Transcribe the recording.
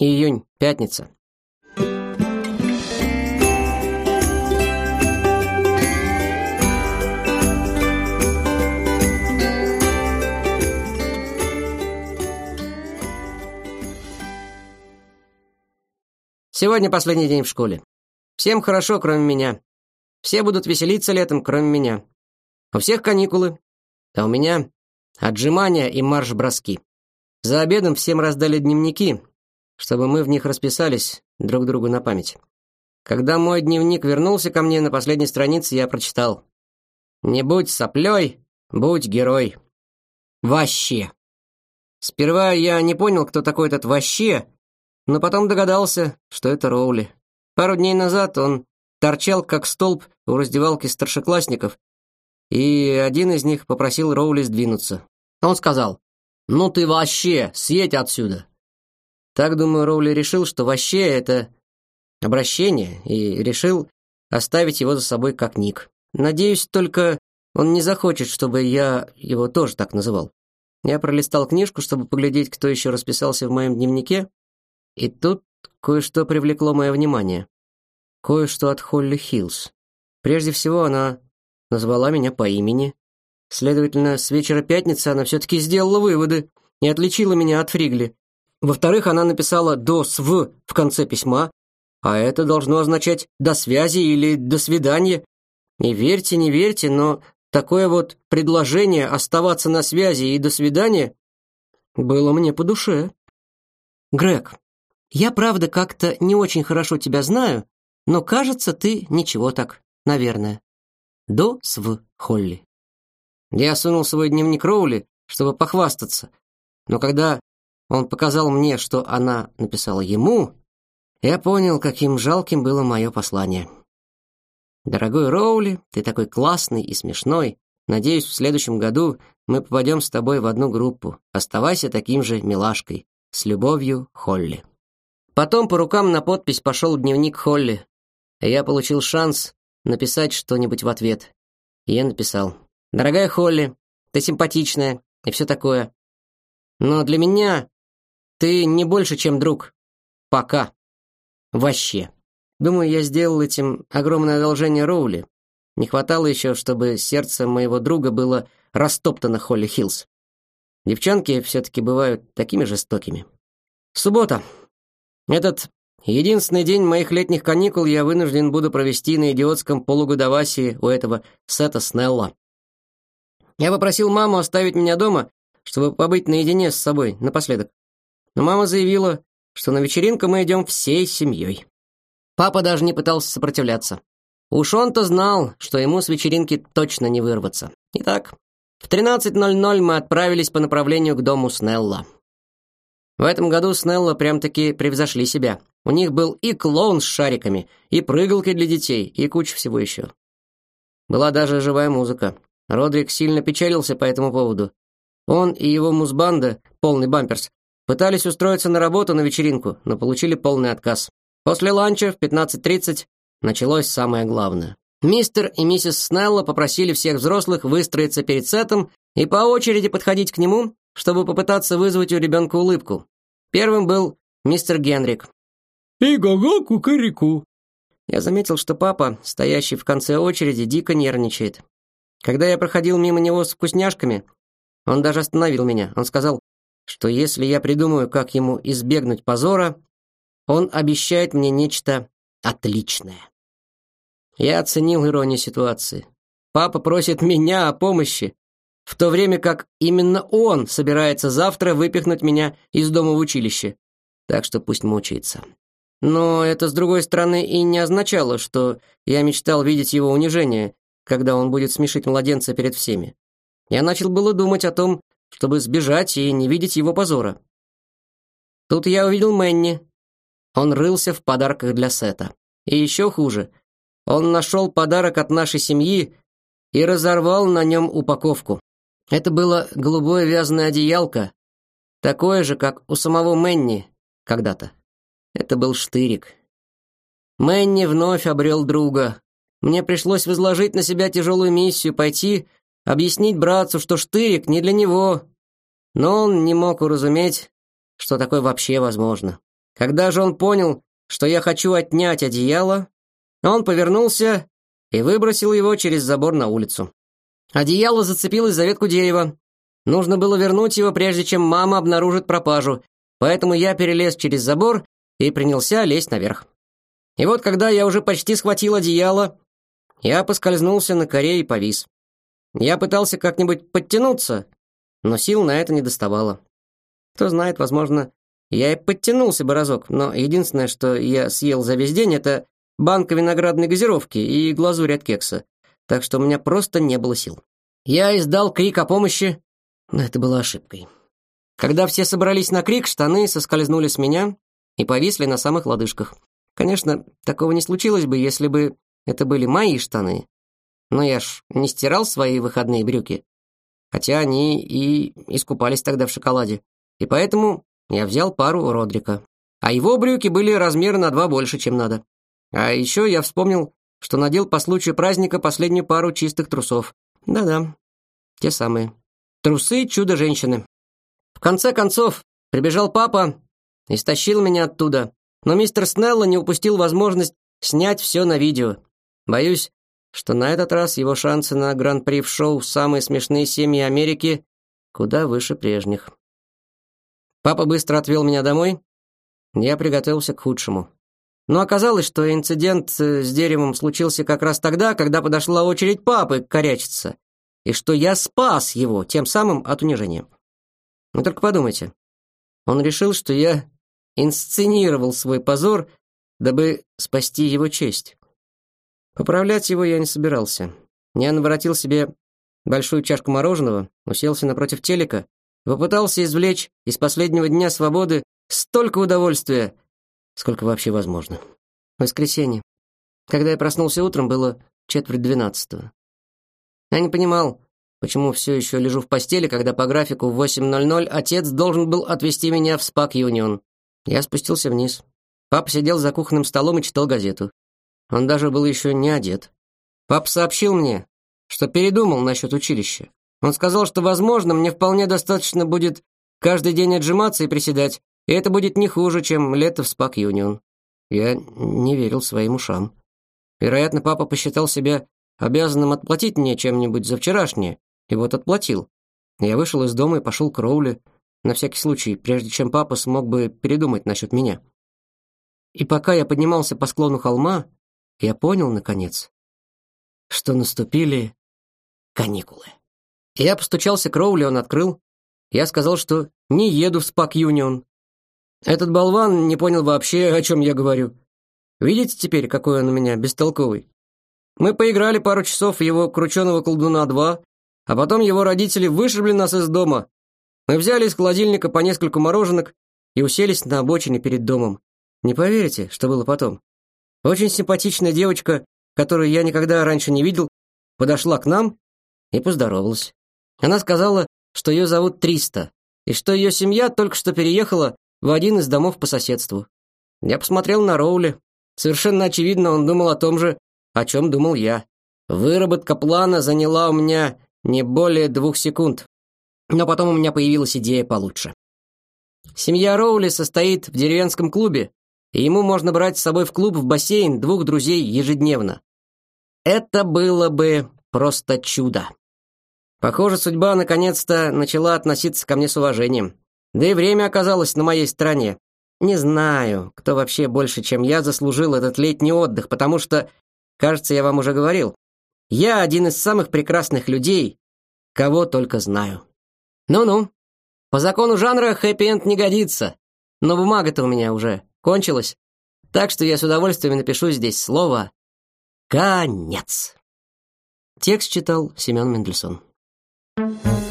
Июнь, пятница. Сегодня последний день в школе. Всем хорошо, кроме меня. Все будут веселиться летом, кроме меня. У всех каникулы, а у меня отжимания и марш-броски. За обедом всем раздали дневники, чтобы мы в них расписались друг другу на память. Когда мой дневник вернулся ко мне на последней странице, я прочитал: "Не будь соплей, будь герой". Вообще. Сперва я не понял, кто такой этот вообще, но потом догадался, что это Роули. Пару дней назад он торчал как столб у раздевалки старшеклассников, и один из них попросил Роули сдвинуться. Он сказал: "Ну ты вообще, съедь отсюда". Так, думаю, Роули решил, что вообще это обращение, и решил оставить его за собой как ник. Надеюсь, только он не захочет, чтобы я его тоже так называл. Я пролистал книжку, чтобы поглядеть, кто еще расписался в моем дневнике, и тут кое-что привлекло мое внимание. Кое-что от Холли Хиллс. Прежде всего, она назвала меня по имени. Следовательно, с вечера пятницы она все-таки сделала выводы и отличила меня от Фригли. Во-вторых, она написала «до св» в конце письма, а это должно означать «до связи» или «до свидания». Не верьте, не верьте, но такое вот предложение оставаться на связи и «до свидания» было мне по душе. Грег, я, правда, как-то не очень хорошо тебя знаю, но, кажется, ты ничего так, наверное. До св Холли. Я сунул свой дневник Роули, чтобы похвастаться, но когда он показал мне, что она написала ему, я понял, каким жалким было мое послание. Дорогой Роули, ты такой классный и смешной. Надеюсь, в следующем году мы попадем с тобой в одну группу. Оставайся таким же милашкой. С любовью, Холли. Потом по рукам на подпись пошел дневник Холли. Я получил шанс написать что-нибудь в ответ. И я написал: "Дорогая Холли, ты симпатичная и все такое. Но для меня ты не больше, чем друг. Пока. Вообще. Думаю, я сделал этим огромное одолжение Роули. Не хватало еще, чтобы сердце моего друга было растоптано Холли Хиллс. Девчонки все таки бывают такими жестокими. Суббота. Этот единственный день моих летних каникул я вынужден буду провести на идиотском полугодовасии у этого Сета Снелла. Я попросил маму оставить меня дома, чтобы побыть наедине с собой напоследок. Но мама заявила, что на вечеринку мы идем всей семьей. Папа даже не пытался сопротивляться. Уж он-то знал, что ему с вечеринки точно не вырваться. Итак, в 13:00 мы отправились по направлению к дому Снелла. В этом году Снелла прям-таки превзошли себя. У них был и клоун с шариками, и прыгалки для детей, и куча всего еще. Была даже живая музыка. Родрик сильно печалился по этому поводу. Он и его музбанда, полный бамперс, пытались устроиться на работу на вечеринку, но получили полный отказ. После ланча в 15:30 началось самое главное. Мистер и миссис Снелла попросили всех взрослых выстроиться перед сетом и по очереди подходить к нему чтобы попытаться вызвать у ребенка улыбку. Первым был мистер Генрик. «И го-го кукареку!» Я заметил, что папа, стоящий в конце очереди, дико нервничает. Когда я проходил мимо него с вкусняшками, он даже остановил меня. Он сказал, что если я придумаю, как ему избегнуть позора, он обещает мне нечто отличное. Я оценил иронию ситуации. Папа просит меня о помощи, в то время как именно он собирается завтра выпихнуть меня из дома в училище. Так что пусть мучается. Но это, с другой стороны, и не означало, что я мечтал видеть его унижение, когда он будет смешить младенца перед всеми. Я начал было думать о том, чтобы сбежать и не видеть его позора. Тут я увидел Мэнни. Он рылся в подарках для Сета. И еще хуже, он нашел подарок от нашей семьи и разорвал на нем упаковку. Это было голубое вязаное одеялко, такое же, как у самого Мэнни когда-то. Это был штырик. Мэнни вновь обрел друга. Мне пришлось возложить на себя тяжелую миссию пойти объяснить братцу, что штырик не для него. Но он не мог уразуметь, что такое вообще возможно. Когда же он понял, что я хочу отнять одеяло, он повернулся и выбросил его через забор на улицу. Одеяло зацепилось за ветку дерева. Нужно было вернуть его, прежде чем мама обнаружит пропажу, поэтому я перелез через забор и принялся лезть наверх. И вот когда я уже почти схватил одеяло, я поскользнулся на коре и повис. Я пытался как-нибудь подтянуться, но сил на это не доставало. Кто знает, возможно, я и подтянулся бы разок, но единственное, что я съел за весь день, это банка виноградной газировки и глазурь от кекса, так что у меня просто не было сил. Я издал крик о помощи, но это было ошибкой. Когда все собрались на крик, штаны соскользнули с меня и повисли на самых лодыжках. Конечно, такого не случилось бы, если бы это были мои штаны. Но я ж не стирал свои выходные брюки. Хотя они и искупались тогда в шоколаде. И поэтому я взял пару у Родрика. А его брюки были размера на два больше, чем надо. А еще я вспомнил, что надел по случаю праздника последнюю пару чистых трусов. Да-да, те самые. Трусы чудо-женщины. В конце концов, прибежал папа и стащил меня оттуда. Но мистер Снелла не упустил возможность снять все на видео. Боюсь, что на этот раз его шансы на гран-при в шоу «Самые смешные семьи Америки» куда выше прежних. Папа быстро отвел меня домой. Я приготовился к худшему. Но оказалось, что инцидент э, с деревом случился как раз тогда, когда подошла очередь папы корячиться, и что я спас его, тем самым от унижения. Ну только подумайте. Он решил, что я инсценировал свой позор, дабы спасти его честь. Поправлять его я не собирался. Я наворотил себе большую чашку мороженого, уселся напротив телека, попытался извлечь из последнего дня свободы столько удовольствия, сколько вообще возможно. Воскресенье. Когда я проснулся утром, было четверть двенадцатого. Я не понимал, почему все еще лежу в постели, когда по графику в 8.00 отец должен был отвезти меня в Спак Юнион. Я спустился вниз. Папа сидел за кухонным столом и читал газету. Он даже был еще не одет. Пап сообщил мне, что передумал насчет училища. Он сказал, что, возможно, мне вполне достаточно будет каждый день отжиматься и приседать, и это будет не хуже, чем лето в Спак Юнион. Я не верил своим ушам. Вероятно, папа посчитал себя обязанным отплатить мне чем-нибудь за вчерашнее, и вот отплатил. Я вышел из дома и пошел к Роули, на всякий случай, прежде чем папа смог бы передумать насчет меня. И пока я поднимался по склону холма, я понял, наконец, что наступили каникулы. Я постучался к Роули, он открыл. Я сказал, что не еду в Спак Юнион. Этот болван не понял вообще, о чем я говорю. Видите теперь, какой он у меня бестолковый? Мы поиграли пару часов в его крученого колдуна 2, а потом его родители вышибли нас из дома. Мы взяли из холодильника по несколько мороженок и уселись на обочине перед домом. Не поверите, что было потом? Очень симпатичная девочка, которую я никогда раньше не видел, подошла к нам и поздоровалась. Она сказала, что ее зовут Триста, и что ее семья только что переехала в один из домов по соседству. Я посмотрел на Роули. Совершенно очевидно, он думал о том же, о чем думал я. Выработка плана заняла у меня не более двух секунд. Но потом у меня появилась идея получше. Семья Роули состоит в деревенском клубе, и ему можно брать с собой в клуб в бассейн двух друзей ежедневно. Это было бы просто чудо. Похоже, судьба наконец-то начала относиться ко мне с уважением. Да и время оказалось на моей стороне. Не знаю, кто вообще больше, чем я, заслужил этот летний отдых, потому что, кажется, я вам уже говорил, я один из самых прекрасных людей, кого только знаю. Ну-ну, по закону жанра хэппи-энд не годится, но бумага-то у меня уже кончилась, так что я с удовольствием напишу здесь слово «конец». Текст читал Семен Мендельсон. Thank you.